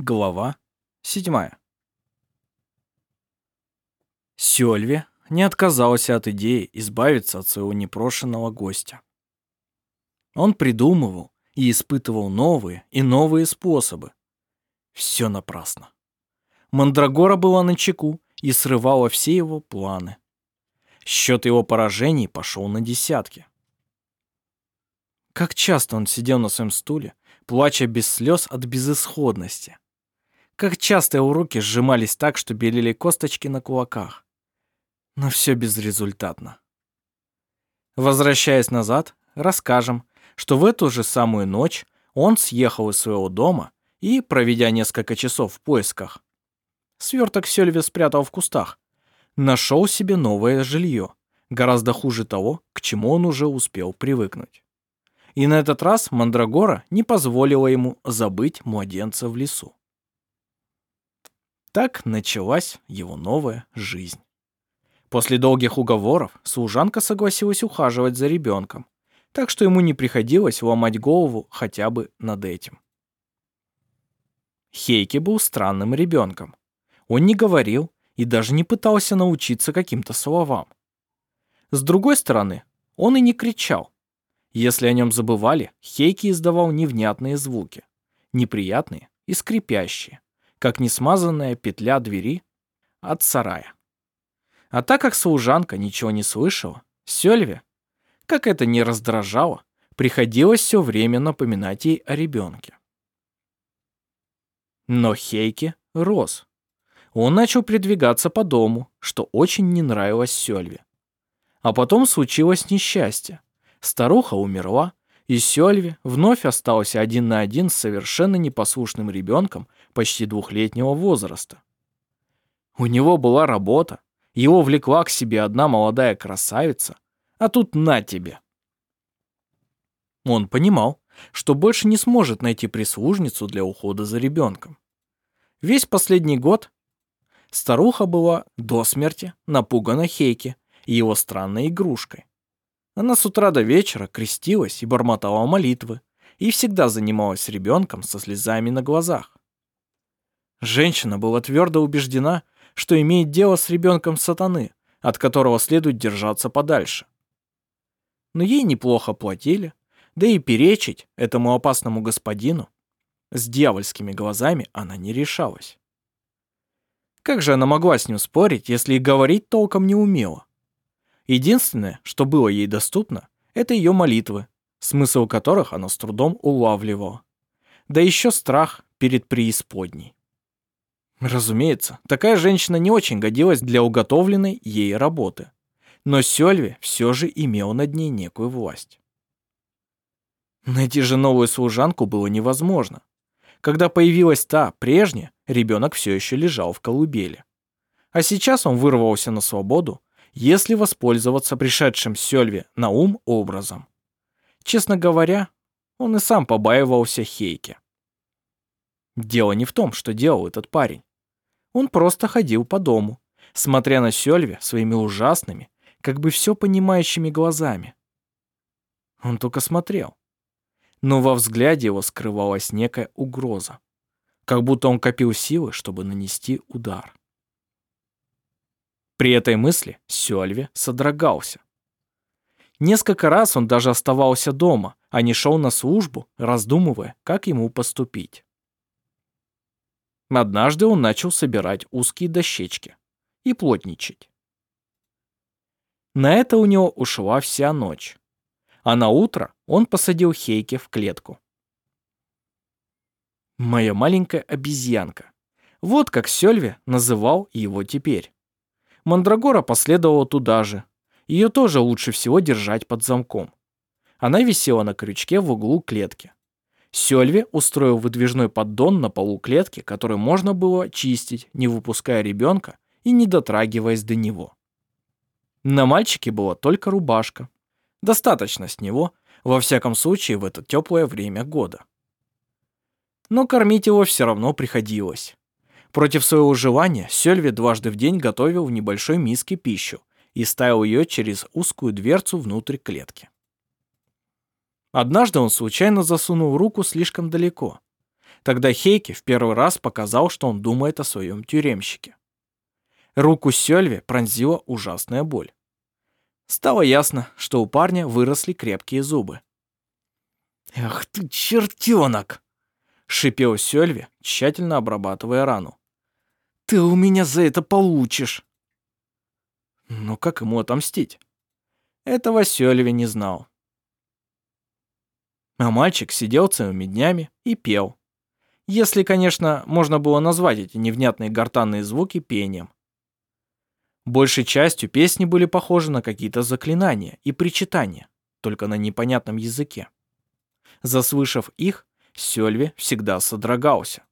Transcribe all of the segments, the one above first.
Глава седьмая. Сёльви не отказался от идеи избавиться от своего непрошенного гостя. Он придумывал и испытывал новые и новые способы. Все напрасно. Мандрагора была на чеку и срывала все его планы. Счет его поражений пошел на десятки. Как часто он сидел на своем стуле, плача без слез от безысходности. Как часто его руки сжимались так, что белели косточки на кулаках. Но все безрезультатно. Возвращаясь назад, расскажем, что в эту же самую ночь он съехал из своего дома и, проведя несколько часов в поисках, сверток Сёльве спрятал в кустах, нашел себе новое жилье, гораздо хуже того, к чему он уже успел привыкнуть. И на этот раз Мандрагора не позволила ему забыть младенца в лесу. Так началась его новая жизнь. После долгих уговоров служанка согласилась ухаживать за ребенком, так что ему не приходилось ломать голову хотя бы над этим. Хейки был странным ребенком. Он не говорил и даже не пытался научиться каким-то словам. С другой стороны, он и не кричал. Если о нем забывали, Хейки издавал невнятные звуки, неприятные и скрипящие, как несмазанная петля двери от сарая. А так как служанка ничего не слышала, Сёльве, как это не раздражало, приходилось все время напоминать ей о ребенке. Но Хейки рос. Он начал передвигаться по дому, что очень не нравилось Сёльве. А потом случилось несчастье. Старуха умерла, и Сёльве вновь остался один на один с совершенно непослушным ребенком почти двухлетнего возраста. У него была работа, его влекла к себе одна молодая красавица, а тут на тебе. Он понимал, что больше не сможет найти прислужницу для ухода за ребенком. Весь последний год старуха была до смерти напугана Хейке и его странной игрушкой. Она с утра до вечера крестилась и бормотала молитвы, и всегда занималась ребенком со слезами на глазах. Женщина была твердо убеждена, что имеет дело с ребенком сатаны, от которого следует держаться подальше. Но ей неплохо платили, да и перечить этому опасному господину с дьявольскими глазами она не решалась. Как же она могла с ним спорить, если и говорить толком не умела? Единственное, что было ей доступно, это ее молитвы, смысл которых она с трудом улавливала. Да еще страх перед преисподней. Разумеется, такая женщина не очень годилась для уготовленной ей работы. Но Сёльви все же имел над ней некую власть. Найти же новую служанку было невозможно. Когда появилась та, прежняя, ребенок все еще лежал в колыбели. А сейчас он вырвался на свободу, если воспользоваться пришедшим Сёльве на ум образом. Честно говоря, он и сам побаивался Хейки. Дело не в том, что делал этот парень. Он просто ходил по дому, смотря на Сёльве своими ужасными, как бы все понимающими глазами. Он только смотрел. Но во взгляде его скрывалась некая угроза, как будто он копил силы, чтобы нанести удар. При этой мысли Сёльве содрогался. Несколько раз он даже оставался дома, а не шел на службу, раздумывая, как ему поступить. Однажды он начал собирать узкие дощечки и плотничать. На это у него ушла вся ночь. А на утро он посадил Хейке в клетку. Моя маленькая обезьянка. Вот как Сёльве называл его теперь. Мандрагора последовала туда же. Ее тоже лучше всего держать под замком. Она висела на крючке в углу клетки. Сёльве устроил выдвижной поддон на полу клетки, который можно было чистить, не выпуская ребенка и не дотрагиваясь до него. На мальчике была только рубашка. Достаточно с него, во всяком случае, в это теплое время года. Но кормить его все равно приходилось. Против своего желания Сёльве дважды в день готовил в небольшой миске пищу и ставил ее через узкую дверцу внутрь клетки. Однажды он случайно засунул руку слишком далеко. Тогда Хейке в первый раз показал, что он думает о своем тюремщике. Руку Сёльве пронзила ужасная боль. Стало ясно, что у парня выросли крепкие зубы. «Ах ты, чертенок!» — шипел Сёльве, тщательно обрабатывая рану. «Ты у меня за это получишь!» Но как ему отомстить? Этого Сёльве не знал. А мальчик сидел целыми днями и пел. Если, конечно, можно было назвать эти невнятные гортанные звуки пением. Большей частью песни были похожи на какие-то заклинания и причитания, только на непонятном языке. Заслышав их, Сёльве всегда содрогался.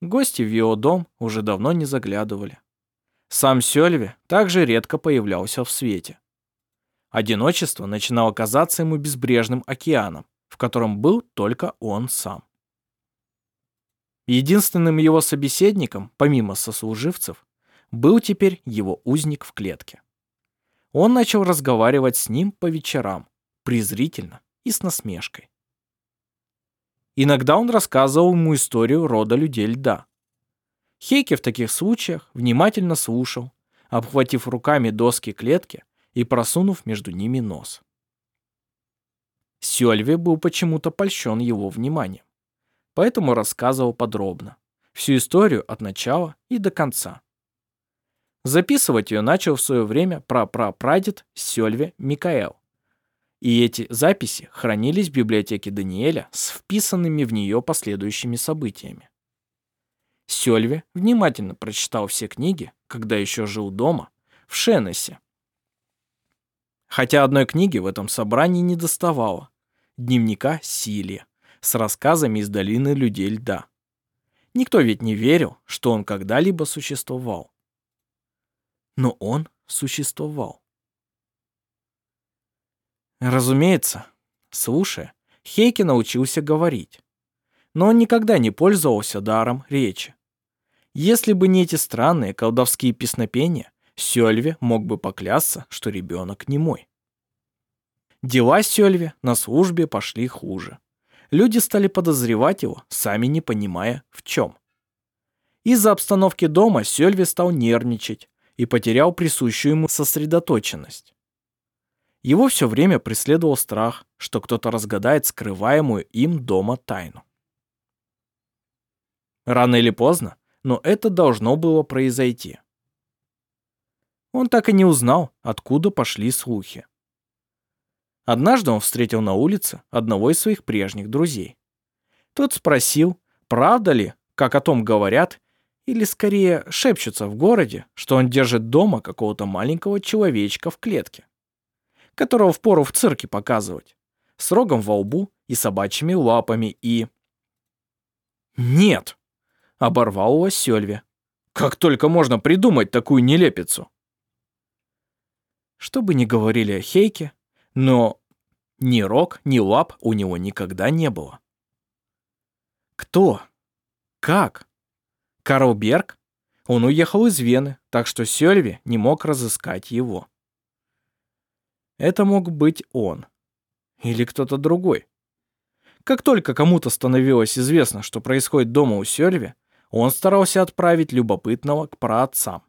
Гости в его дом уже давно не заглядывали. Сам Сёльве также редко появлялся в свете. Одиночество начинало казаться ему безбрежным океаном, в котором был только он сам. Единственным его собеседником, помимо сослуживцев, был теперь его узник в клетке. Он начал разговаривать с ним по вечерам, презрительно и с насмешкой. Иногда он рассказывал ему историю рода людей льда. Хейке в таких случаях внимательно слушал, обхватив руками доски клетки и просунув между ними нос. Сёльве был почему-то польщен его вниманием, поэтому рассказывал подробно, всю историю от начала и до конца. Записывать ее начал в свое время прапрапрадед Сёльве Микаэл. И эти записи хранились в библиотеке Даниэля с вписанными в нее последующими событиями. Сёльве внимательно прочитал все книги, когда еще жил дома, в Шеннесе, Хотя одной книги в этом собрании не доставало. Дневника Силия с рассказами из долины людей льда. Никто ведь не верил, что он когда-либо существовал. Но он существовал. Разумеется, слушая, Хейке научился говорить. Но он никогда не пользовался даром речи. Если бы не эти странные колдовские песнопения, Сёльве мог бы поклясться, что ребенок не мой. Дела Сёльве на службе пошли хуже. Люди стали подозревать его, сами не понимая, в чем. Из-за обстановки дома Сёльве стал нервничать и потерял присущую ему сосредоточенность. Его все время преследовал страх, что кто-то разгадает скрываемую им дома тайну. Рано или поздно, но это должно было произойти он так и не узнал, откуда пошли слухи. Однажды он встретил на улице одного из своих прежних друзей. Тот спросил, правда ли, как о том говорят, или скорее шепчутся в городе, что он держит дома какого-то маленького человечка в клетке, которого впору в цирке показывать, с рогом во лбу и собачьими лапами и... «Нет!» — оборвал его Сёльве. «Как только можно придумать такую нелепицу!» Что бы ни говорили о Хейке, но ни рог, ни лап у него никогда не было. Кто? Как? Карл Берг? Он уехал из Вены, так что Сёльви не мог разыскать его. Это мог быть он. Или кто-то другой. Как только кому-то становилось известно, что происходит дома у Сёльви, он старался отправить любопытного к праотцам.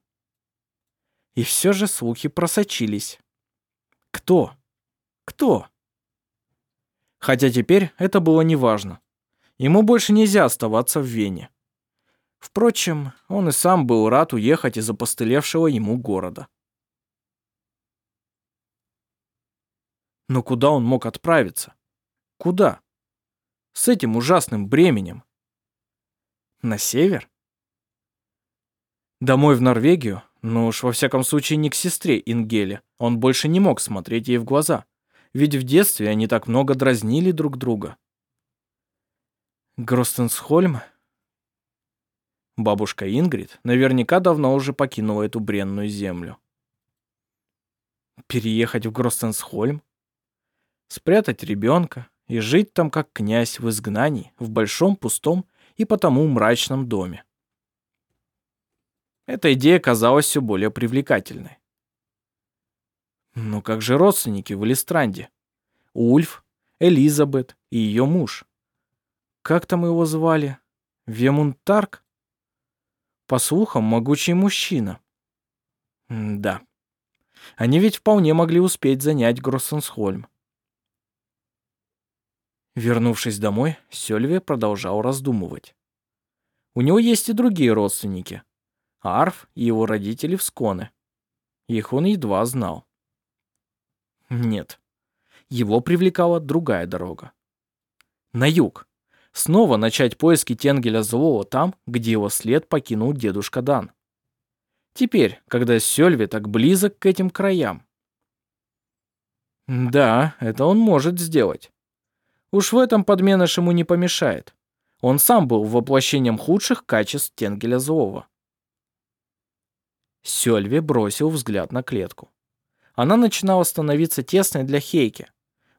И все же слухи просочились. Кто? Кто? Хотя теперь это было неважно. Ему больше нельзя оставаться в Вене. Впрочем, он и сам был рад уехать из опостылевшего ему города. Но куда он мог отправиться? Куда? С этим ужасным бременем. На север? Домой в Норвегию ну уж во всяком случае не к сестре Ингеле. Он больше не мог смотреть ей в глаза. Ведь в детстве они так много дразнили друг друга. Гростенсхольм? Бабушка Ингрид наверняка давно уже покинула эту бренную землю. Переехать в Гростенсхольм? Спрятать ребенка и жить там как князь в изгнании, в большом пустом и потому мрачном доме. Эта идея казалась все более привлекательной. Но как же родственники в Элистранде? Ульф, Элизабет и ее муж. как там его звали? Вемунтарк? По слухам, могучий мужчина. М да. Они ведь вполне могли успеть занять Гроссенсхольм. Вернувшись домой, Сёльве продолжал раздумывать. У него есть и другие родственники. Арф и его родители в Сконе. Их он едва знал. Нет, его привлекала другая дорога. На юг. Снова начать поиски Тенгеля Злого там, где его след покинул дедушка Дан. Теперь, когда Сёльве так близок к этим краям. Да, это он может сделать. Уж в этом подменыш ему не помешает. Он сам был воплощением худших качеств Тенгеля Злого. Сёльве бросил взгляд на клетку. Она начинала становиться тесной для Хейки.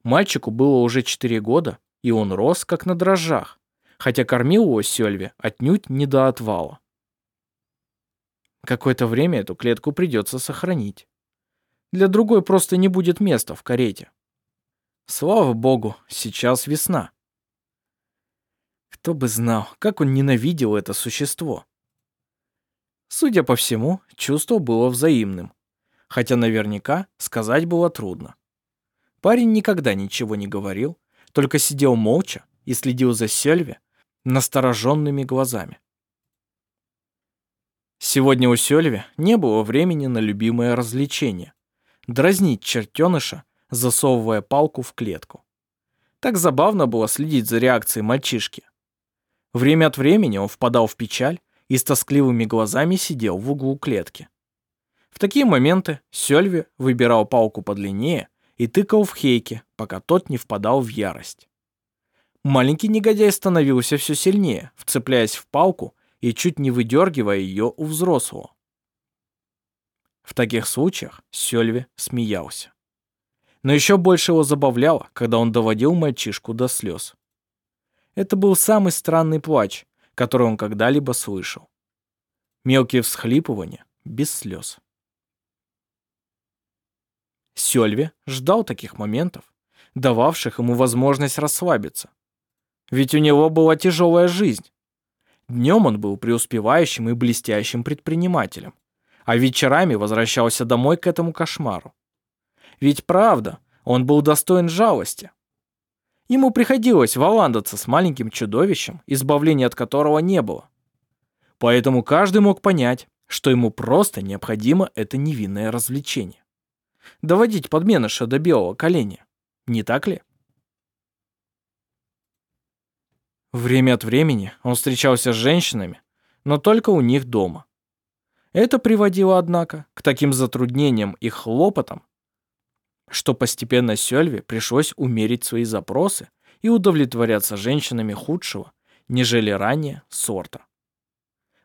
Мальчику было уже 4 года, и он рос, как на дрожжах, хотя кормил его Сёльве отнюдь не до отвала. Какое-то время эту клетку придется сохранить. Для другой просто не будет места в карете. Слава богу, сейчас весна. Кто бы знал, как он ненавидел это существо. Судя по всему, чувство было взаимным, хотя наверняка сказать было трудно. Парень никогда ничего не говорил, только сидел молча и следил за Сельве настороженными глазами. Сегодня у Сельви не было времени на любимое развлечение — дразнить чертеныша, засовывая палку в клетку. Так забавно было следить за реакцией мальчишки. Время от времени он впадал в печаль и с тоскливыми глазами сидел в углу клетки. В такие моменты Сельви выбирал палку подлиннее и тыкал в Хейке, пока тот не впадал в ярость. Маленький негодяй становился все сильнее, вцепляясь в палку и чуть не выдергивая ее у взрослого. В таких случаях Сельви смеялся. Но еще больше его забавляло, когда он доводил мальчишку до слез. Это был самый странный плач, который он когда-либо слышал. Мелкие всхлипывания без слез. Сёльве ждал таких моментов, дававших ему возможность расслабиться. Ведь у него была тяжелая жизнь. Днем он был преуспевающим и блестящим предпринимателем, а вечерами возвращался домой к этому кошмару. Ведь правда, он был достоин жалости. Ему приходилось валандаться с маленьким чудовищем, избавления от которого не было. Поэтому каждый мог понять, что ему просто необходимо это невинное развлечение доводить подменыша до белого коленя. Не так ли? Время от времени он встречался с женщинами, но только у них дома. Это приводило, однако, к таким затруднениям и хлопотам, что постепенно Сёльве пришлось умерить свои запросы и удовлетворяться женщинами худшего, нежели ранее, сорта.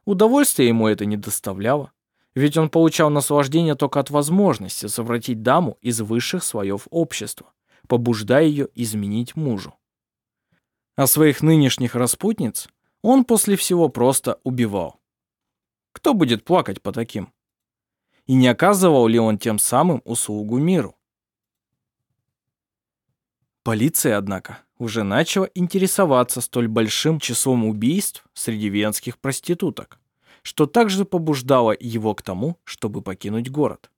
Удовольствия ему это не доставляло, ведь он получал наслаждение только от возможности совратить даму из высших слоев общества, побуждая ее изменить мужу. А своих нынешних распутниц он после всего просто убивал. Кто будет плакать по таким? И не оказывал ли он тем самым услугу миру? Полиция, однако, уже начала интересоваться столь большим числом убийств среди венских проституток что также побуждало его к тому, чтобы покинуть город.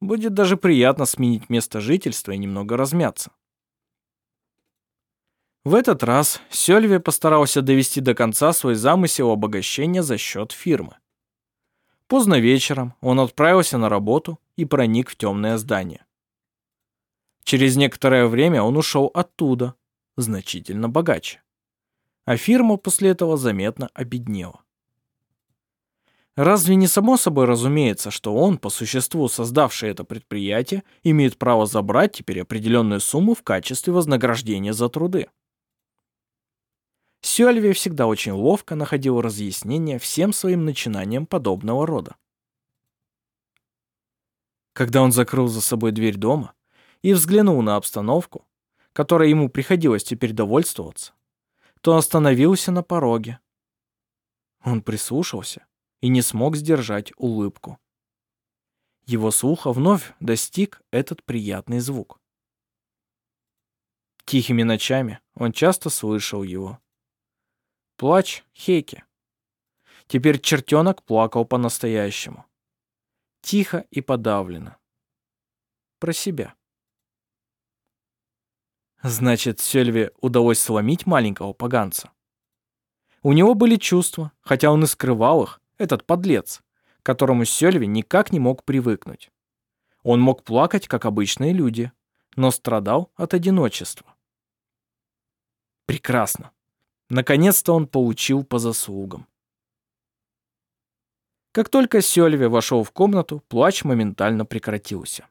Будет даже приятно сменить место жительства и немного размяться. В этот раз Сёльве постарался довести до конца свой замысел обогащения за счет фирмы. Поздно вечером он отправился на работу и проник в темное здание. Через некоторое время он ушел оттуда, значительно богаче. А фирма после этого заметно обеднела. Разве не само собой разумеется, что он, по существу создавший это предприятие, имеет право забрать теперь определенную сумму в качестве вознаграждения за труды? Сюальве всегда очень ловко находил разъяснения всем своим начинаниям подобного рода. Когда он закрыл за собой дверь дома и взглянул на обстановку, которой ему приходилось теперь довольствоваться, то остановился на пороге. Он прислушался и не смог сдержать улыбку. Его слуха вновь достиг этот приятный звук. Тихими ночами он часто слышал его. Плач Хейки. Теперь чертенок плакал по-настоящему. Тихо и подавленно. Про себя. Значит, Сельве удалось сломить маленького поганца. У него были чувства, хотя он и скрывал их, этот подлец, к которому Сельве никак не мог привыкнуть. Он мог плакать, как обычные люди, но страдал от одиночества. Прекрасно. Наконец-то он получил по заслугам. Как только Сёльве вошел в комнату, плач моментально прекратился.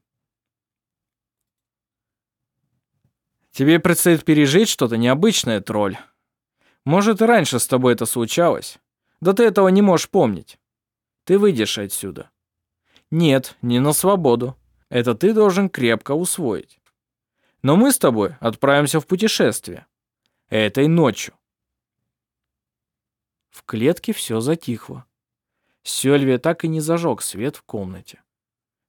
«Тебе предстоит пережить что-то необычное, тролль. Может, и раньше с тобой это случалось. Да ты этого не можешь помнить. Ты выйдешь отсюда. Нет, не на свободу. Это ты должен крепко усвоить. Но мы с тобой отправимся в путешествие. Этой ночью. В клетке все затихло. Сёльвия так и не зажег свет в комнате.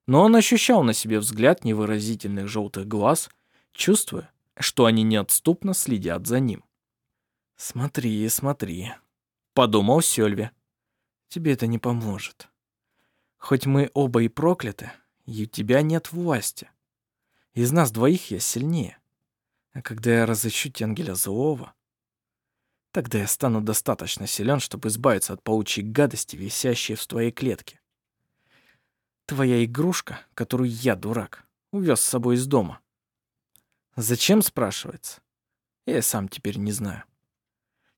Но он ощущал на себе взгляд невыразительных желтых глаз, чувствуя, что они неотступно следят за ним. «Смотри, смотри», — подумал Сёльве. «Тебе это не поможет. Хоть мы оба и прокляты, и у тебя нет власти. Из нас двоих я сильнее. А когда я разыщу Тенгеля Злого, Тогда я стану достаточно силен, чтобы избавиться от паучьей гадости, висящей в твоей клетке. Твоя игрушка, которую я, дурак, увез с собой из дома. Зачем, спрашивается? Я сам теперь не знаю.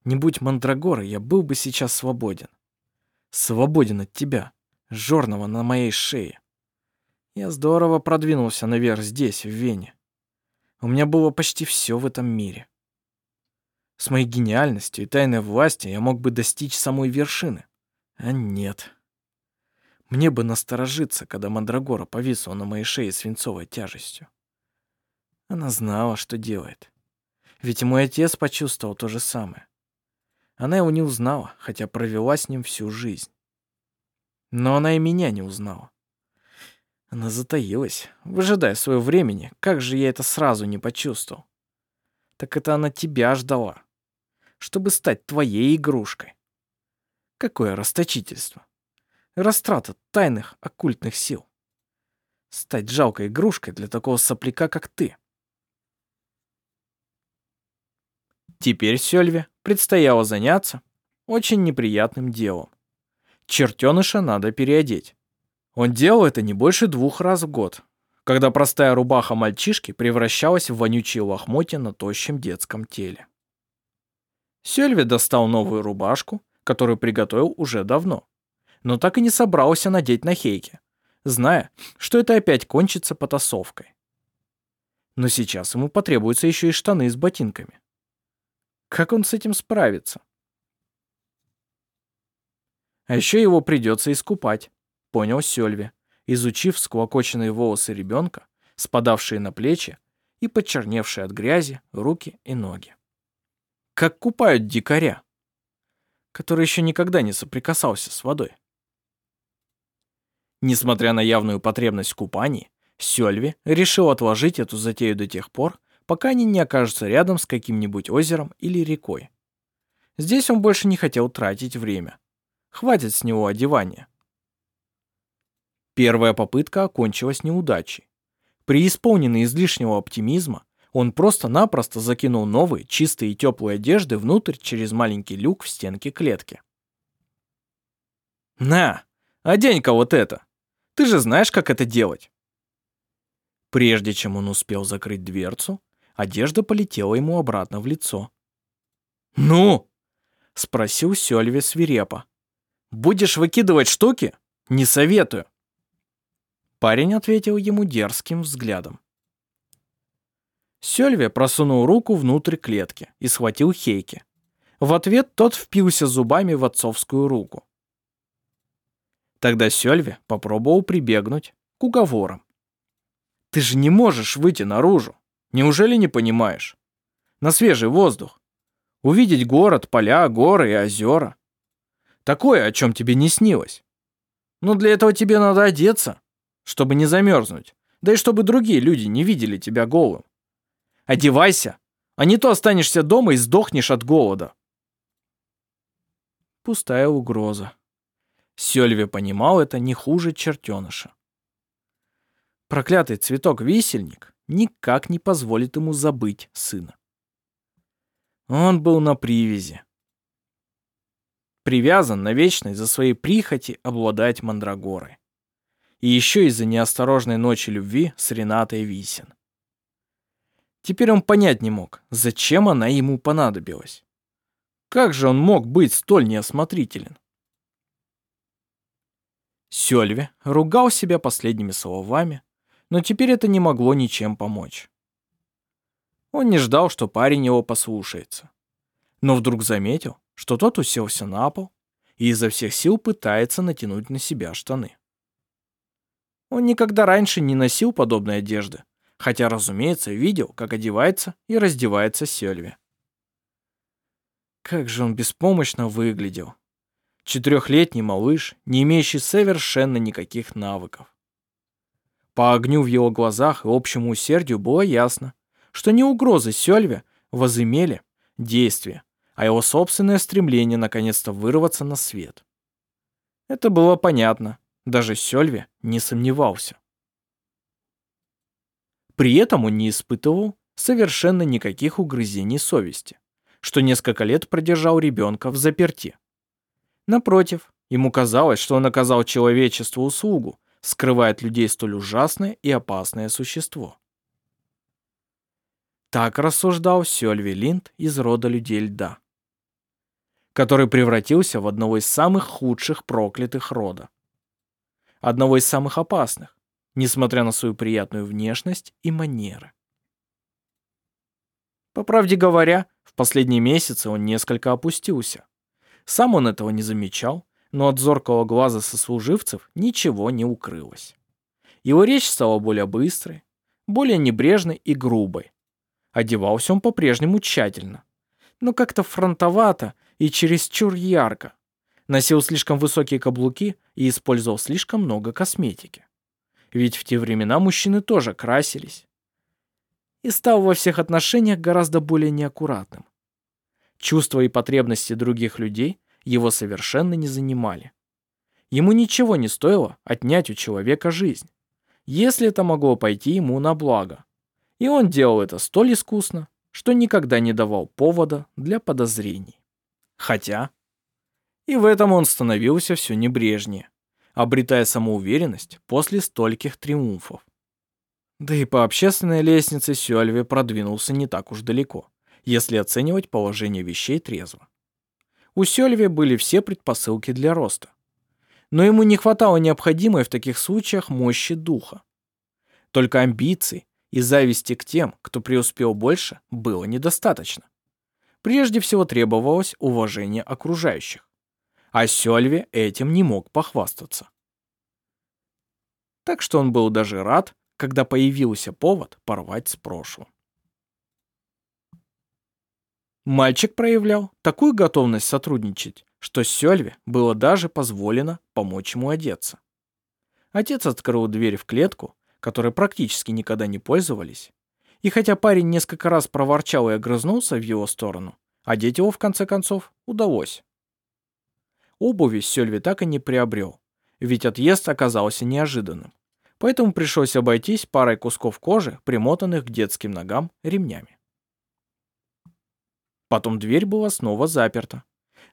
Не будь Мандрагоры, я был бы сейчас свободен. Свободен от тебя, жорного на моей шее. Я здорово продвинулся наверх здесь, в Вене. У меня было почти все в этом мире. С моей гениальностью и тайной властью я мог бы достичь самой вершины. А нет. Мне бы насторожиться, когда Мандрагора повисла на моей шее свинцовой тяжестью. Она знала, что делает. Ведь и мой отец почувствовал то же самое. Она его не узнала, хотя провела с ним всю жизнь. Но она и меня не узнала. Она затаилась, выжидая своего времени. Как же я это сразу не почувствовал? Так это она тебя ждала чтобы стать твоей игрушкой. Какое расточительство. Растрата тайных оккультных сил. Стать жалкой игрушкой для такого сопляка, как ты. Теперь Сёльве предстояло заняться очень неприятным делом. Чертеныша надо переодеть. Он делал это не больше двух раз в год, когда простая рубаха мальчишки превращалась в вонючие лохмотья на тощем детском теле. Сельви достал новую рубашку, которую приготовил уже давно, но так и не собрался надеть на Хейке, зная, что это опять кончится потасовкой. Но сейчас ему потребуются еще и штаны с ботинками. Как он с этим справится? А еще его придется искупать, понял Сельви, изучив склокоченные волосы ребенка, спадавшие на плечи и почерневшие от грязи руки и ноги как купают дикаря, который еще никогда не соприкасался с водой. Несмотря на явную потребность в купании, Сёльви решил отложить эту затею до тех пор, пока они не окажутся рядом с каким-нибудь озером или рекой. Здесь он больше не хотел тратить время. Хватит с него одевания. Первая попытка окончилась неудачей. Преисполненный излишнего оптимизма, он просто-напросто закинул новые, чистые и теплые одежды внутрь через маленький люк в стенке клетки. «На, одень-ка вот это! Ты же знаешь, как это делать!» Прежде чем он успел закрыть дверцу, одежда полетела ему обратно в лицо. «Ну?» — спросил Сёльве свирепо. «Будешь выкидывать штуки? Не советую!» Парень ответил ему дерзким взглядом. Сёльве просунул руку внутрь клетки и схватил Хейки. В ответ тот впился зубами в отцовскую руку. Тогда Сёльве попробовал прибегнуть к уговорам. «Ты же не можешь выйти наружу. Неужели не понимаешь? На свежий воздух. Увидеть город, поля, горы и озера. Такое, о чем тебе не снилось. Но для этого тебе надо одеться, чтобы не замерзнуть, да и чтобы другие люди не видели тебя голым. Одевайся, А не то останешься дома и сдохнешь от голода. Пустая угроза. Сёльве понимал это не хуже чертеныша. Проклятый цветок-висельник никак не позволит ему забыть сына. Он был на привязи. Привязан навечно из-за своей прихоти обладать мандрагорой. И еще из-за неосторожной ночи любви с Ренатой Висин. Теперь он понять не мог, зачем она ему понадобилась. Как же он мог быть столь неосмотрителен? Сёльве ругал себя последними словами, но теперь это не могло ничем помочь. Он не ждал, что парень его послушается. Но вдруг заметил, что тот уселся на пол и изо всех сил пытается натянуть на себя штаны. Он никогда раньше не носил подобной одежды, хотя, разумеется, видел, как одевается и раздевается Сельви. Как же он беспомощно выглядел. Четырехлетний малыш, не имеющий совершенно никаких навыков. По огню в его глазах и общему усердию было ясно, что не угрозы Сёльве возымели действие, а его собственное стремление наконец-то вырваться на свет. Это было понятно, даже Сёльве не сомневался. При этом он не испытывал совершенно никаких угрызений совести, что несколько лет продержал ребенка в заперти. Напротив, ему казалось, что он оказал человечеству услугу, скрывая от людей столь ужасное и опасное существо. Так рассуждал Сёльви Линд из рода людей льда, который превратился в одного из самых худших проклятых рода. Одного из самых опасных, несмотря на свою приятную внешность и манеры. По правде говоря, в последние месяцы он несколько опустился. Сам он этого не замечал, но от зоркого глаза сослуживцев ничего не укрылось. Его речь стала более быстрой, более небрежной и грубой, Одевался он по-прежнему тщательно, но как-то фронтовато и чересчур ярко. Носил слишком высокие каблуки и использовал слишком много косметики. Ведь в те времена мужчины тоже красились. И стал во всех отношениях гораздо более неаккуратным. Чувства и потребности других людей его совершенно не занимали. Ему ничего не стоило отнять у человека жизнь, если это могло пойти ему на благо. И он делал это столь искусно, что никогда не давал повода для подозрений. Хотя и в этом он становился все небрежнее, обретая самоуверенность после стольких триумфов. Да и по общественной лестнице Сюальве продвинулся не так уж далеко, если оценивать положение вещей трезво. У Сюальве были все предпосылки для роста. Но ему не хватало необходимой в таких случаях мощи духа. Только амбиций и зависти к тем, кто преуспел больше, было недостаточно. Прежде всего требовалось уважение окружающих. А Сёльве этим не мог похвастаться. Так что он был даже рад, когда появился повод порвать с прошлым. Мальчик проявлял такую готовность сотрудничать, что Сёльве было даже позволено помочь ему одеться. Отец открыл дверь в клетку которой практически никогда не пользовались. И хотя парень несколько раз проворчал и огрызнулся в его сторону, одеть его в конце концов удалось. Обуви Сёльви так и не приобрел, ведь отъезд оказался неожиданным. Поэтому пришлось обойтись парой кусков кожи, примотанных к детским ногам ремнями. Потом дверь была снова заперта.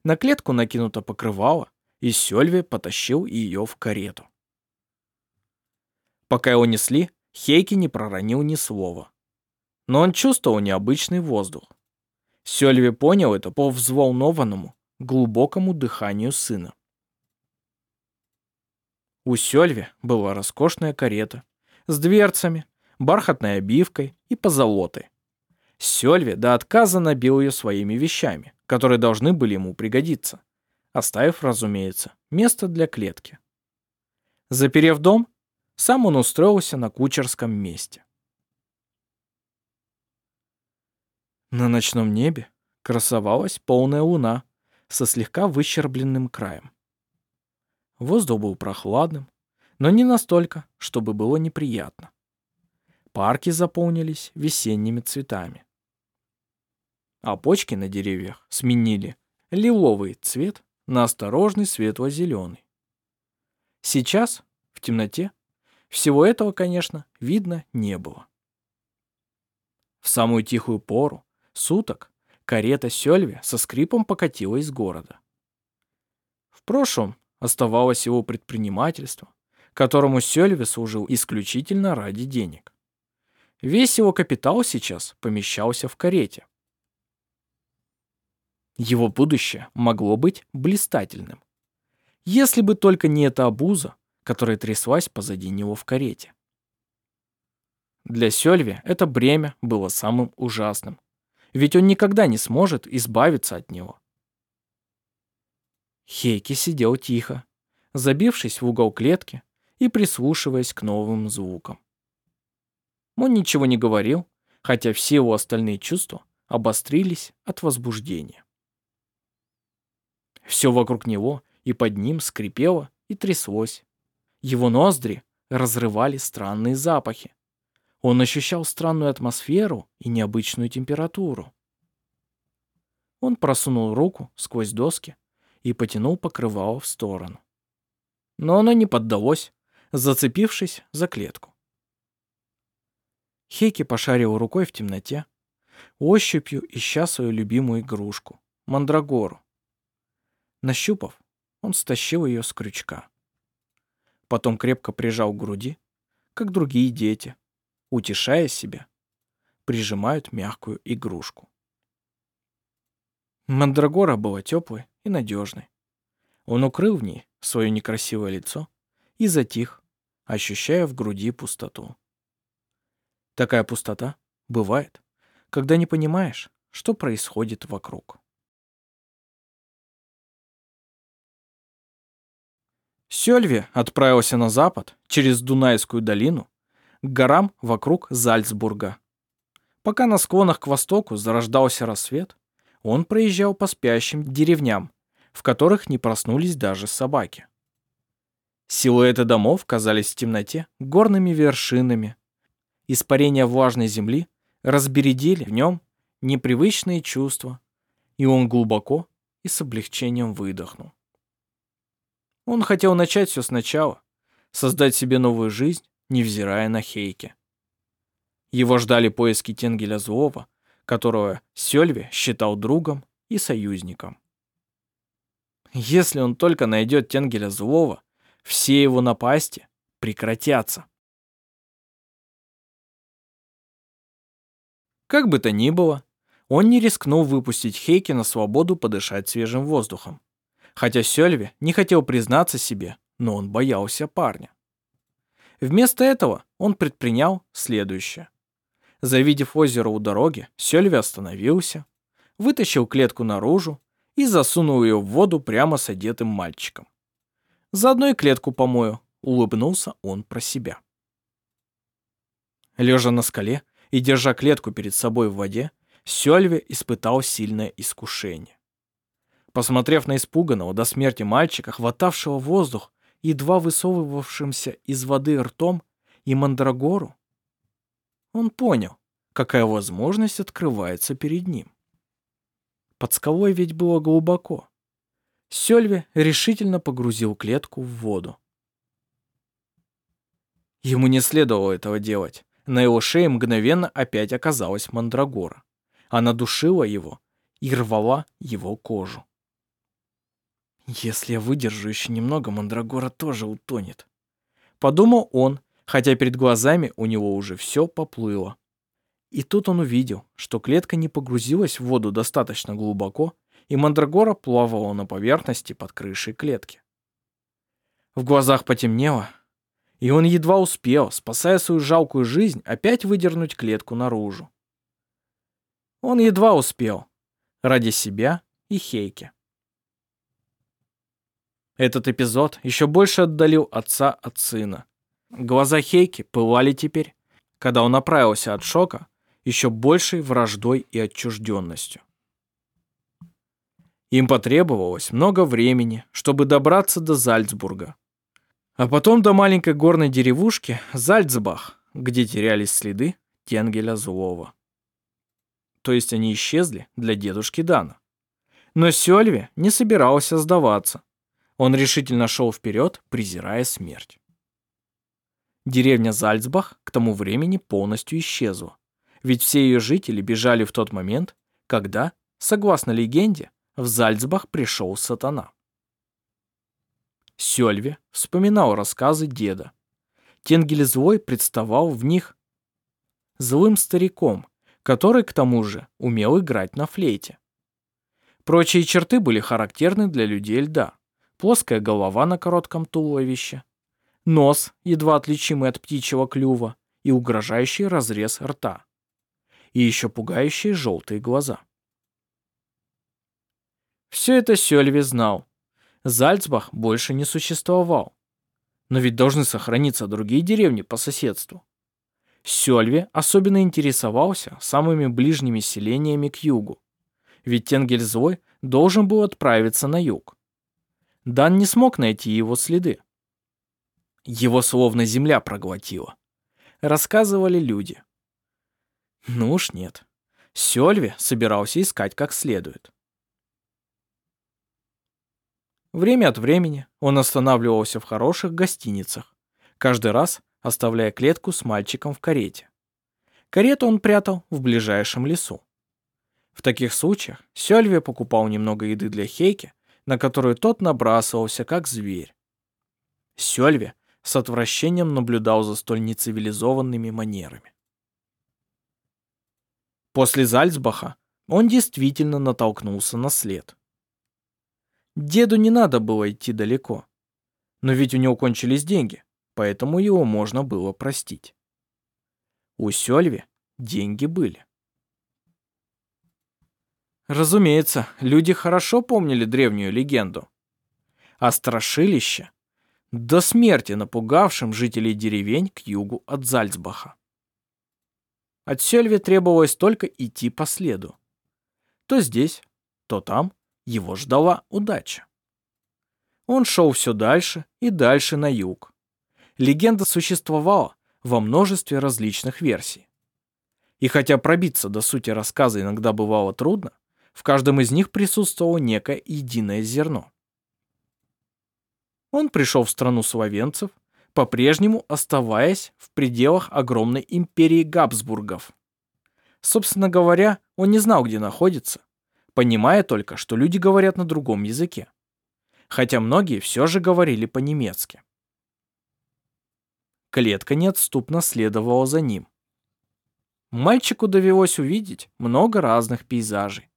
На клетку накинуто покрывало, и Сёльви потащил ее в карету. Пока его несли, Хейки не проронил ни слова. Но он чувствовал необычный воздух. Сёльви понял это по взволнованному, глубокому дыханию сына. У Сёльви была роскошная карета с дверцами, бархатной обивкой и позолотой. Сёльви до отказа набил ее своими вещами, которые должны были ему пригодиться, оставив, разумеется, место для клетки. Заперев дом, сам он устроился на кучерском месте. На ночном небе красовалась полная луна со слегка выщербленным краем. Воздух был прохладным, но не настолько, чтобы было неприятно. Парки заполнились весенними цветами. А почки на деревьях сменили лиловый цвет на осторожный светло-зеленый. Сейчас, в темноте, всего этого, конечно, видно не было. В самую тихую пору суток карета Сёльве со скрипом покатила из города. В прошлом оставалось его предпринимательство, которому Сёльве служил исключительно ради денег. Весь его капитал сейчас помещался в карете. Его будущее могло быть блистательным. Если бы только не эта обуза, которая тряслась позади него в карете. Для Сёльви это бремя было самым ужасным, ведь он никогда не сможет избавиться от него. Хейки сидел тихо, забившись в угол клетки и прислушиваясь к новым звукам. Он ничего не говорил, хотя все его остальные чувства обострились от возбуждения. Все вокруг него и под ним скрипело и тряслось. Его ноздри разрывали странные запахи. Он ощущал странную атмосферу и необычную температуру. Он просунул руку сквозь доски и потянул покрывало в сторону. Но оно не поддалось, зацепившись за клетку. Хейки пошарил рукой в темноте, ощупью ища свою любимую игрушку — мандрагору. Нащупав, он стащил ее с крючка. Потом крепко прижал к груди, как другие дети, утешая себя, прижимают мягкую игрушку. Мандрагора была теплой и надежной. Он укрыл в ней свое некрасивое лицо и затих, ощущая в груди пустоту. Такая пустота бывает, когда не понимаешь, что происходит вокруг. Сёльви отправился на запад через Дунайскую долину к горам вокруг Зальцбурга. Пока на склонах к востоку зарождался рассвет, он проезжал по спящим деревням, в которых не проснулись даже собаки. Силуэты домов казались в темноте горными вершинами. Испарения влажной земли разбередили в нем непривычные чувства, и он глубоко и с облегчением выдохнул. Он хотел начать все сначала, создать себе новую жизнь, невзирая на Хейке. Его ждали поиски Тенгеля Злого, которого Сёльве считал другом и союзником. Если он только найдет Тенгеля Злого, все его напасти прекратятся. Как бы то ни было, он не рискнул выпустить Хейки на свободу подышать свежим воздухом. Хотя Сёльве не хотел признаться себе, но он боялся парня. Вместо этого он предпринял следующее. Завидев озеро у дороги, Сёльве остановился, вытащил клетку наружу и засунул ее в воду прямо с одетым мальчиком. Заодно и клетку помою, улыбнулся он про себя. Лежа на скале и держа клетку перед собой в воде, Сёльве испытал сильное искушение. Посмотрев на испуганного до смерти мальчика, хватавшего воздух, едва высовывавшимся из воды ртом, и мандрагору, он понял, какая возможность открывается перед ним. Под скалой ведь было глубоко. Сёльве решительно погрузил клетку в воду. Ему не следовало этого делать. На его шее мгновенно опять оказалась мандрагора. Она душила его и рвала его кожу. Если я выдержу еще немного, Мандрагора тоже утонет. Подумал он, хотя перед глазами у него уже все поплыло. И тут он увидел, что клетка не погрузилась в воду достаточно глубоко, и Мандрагора плавала на поверхности под крышей клетки. В глазах потемнело, и он едва успел, спасая свою жалкую жизнь, опять выдернуть клетку наружу. Он едва успел. Ради себя и Хейки. Этот эпизод еще больше отдалил отца от сына. Глаза Хейки пылали теперь, когда он оправился от шока, еще большей враждой и отчужденностью. Им потребовалось много времени, чтобы добраться до Зальцбурга, а потом до маленькой горной деревушки Зальцбах, где терялись следы Тенгеля Злого. то есть они исчезли для дедушки Дана. Но Сёльве не собирался сдаваться. Он решительно шел вперед, презирая смерть. Деревня Зальцбах к тому времени полностью исчезла, ведь все ее жители бежали в тот момент, когда, согласно легенде, в Зальцбах пришел сатана. Сёльве вспоминал рассказы деда. Тенгель злой представал в них злым стариком, который, к тому же, умел играть на флейте. Прочие черты были характерны для людей льда. Плоская голова на коротком туловище, нос, едва отличимый от птичьего клюва, и угрожающий разрез рта. И еще пугающие желтые глаза. Все это Сёльве знал. Зальцбах больше не существовал. Но ведь должны сохраниться другие деревни по соседству. Сёльве особенно интересовался самыми ближними селениями к югу. Ведь Тенгельзой должен был отправиться на юг. Дан не смог найти его следы. Его словно земля проглотила. Рассказывали люди. Ну уж нет. Сёльве собирался искать как следует. Время от времени он останавливался в хороших гостиницах, каждый раз оставляя клетку с мальчиком в карете. Карету он прятал в ближайшем лесу. В таких случаях Сёльве покупал немного еды для Хейки, на которую тот набрасывался, как зверь. Сёльве с отвращением наблюдал за столь нецивилизованными манерами. После Зальцбаха он действительно натолкнулся на след. Деду не надо было идти далеко. Но ведь у него кончились деньги, поэтому его можно было простить. У Сёльви деньги были. Разумеется, люди хорошо помнили древнюю легенду. А страшилище до смерти напугавшим жителей деревень к югу от Зальцбаха. От Сёльви требовалось только идти по следу. То здесь, то там его ждала удача. Он шел все дальше и дальше на юг. Легенда существовала во множестве различных версий. И хотя пробиться до сути рассказа иногда бывало трудно, в каждом из них присутствовало некое единое зерно. Он пришел в страну словенцев, по-прежнему оставаясь в пределах огромной империи Габсбургов. Собственно говоря, он не знал, где находится, понимая только, что люди говорят на другом языке. Хотя многие все же говорили по-немецки. Клетка неотступно следовала за ним. Мальчику довелось увидеть много разных пейзажей.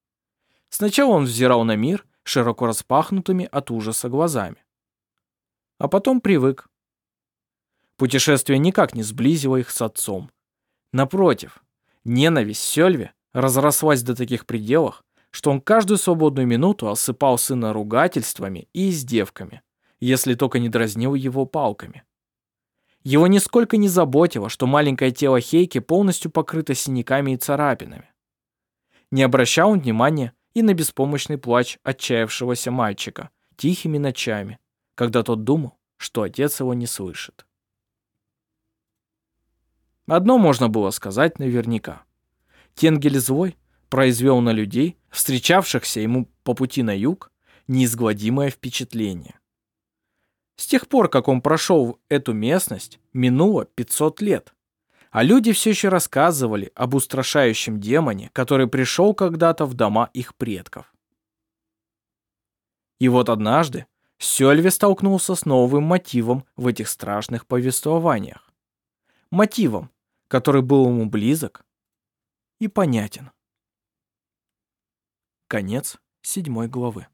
Сначала он взирал на мир широко распахнутыми от ужаса глазами. А потом привык. Путешествие никак не сблизило их с отцом. Напротив, ненависть Сёльве разрослась до таких пределов, что он каждую свободную минуту осыпал сына ругательствами и издевками, если только не дразнил его палками. Его нисколько не заботило, что маленькое тело Хейки полностью покрыто синяками и царапинами. Не обращал он внимания и на беспомощный плач отчаявшегося мальчика тихими ночами, когда тот думал, что отец его не слышит. Одно можно было сказать наверняка. Тенгель злой произвел на людей, встречавшихся ему по пути на юг, неизгладимое впечатление. С тех пор, как он прошел эту местность, минуло 500 лет, а люди все еще рассказывали об устрашающем демоне, который пришел когда-то в дома их предков. И вот однажды Сёльве столкнулся с новым мотивом в этих страшных повествованиях. Мотивом, который был ему близок и понятен. Конец седьмой главы.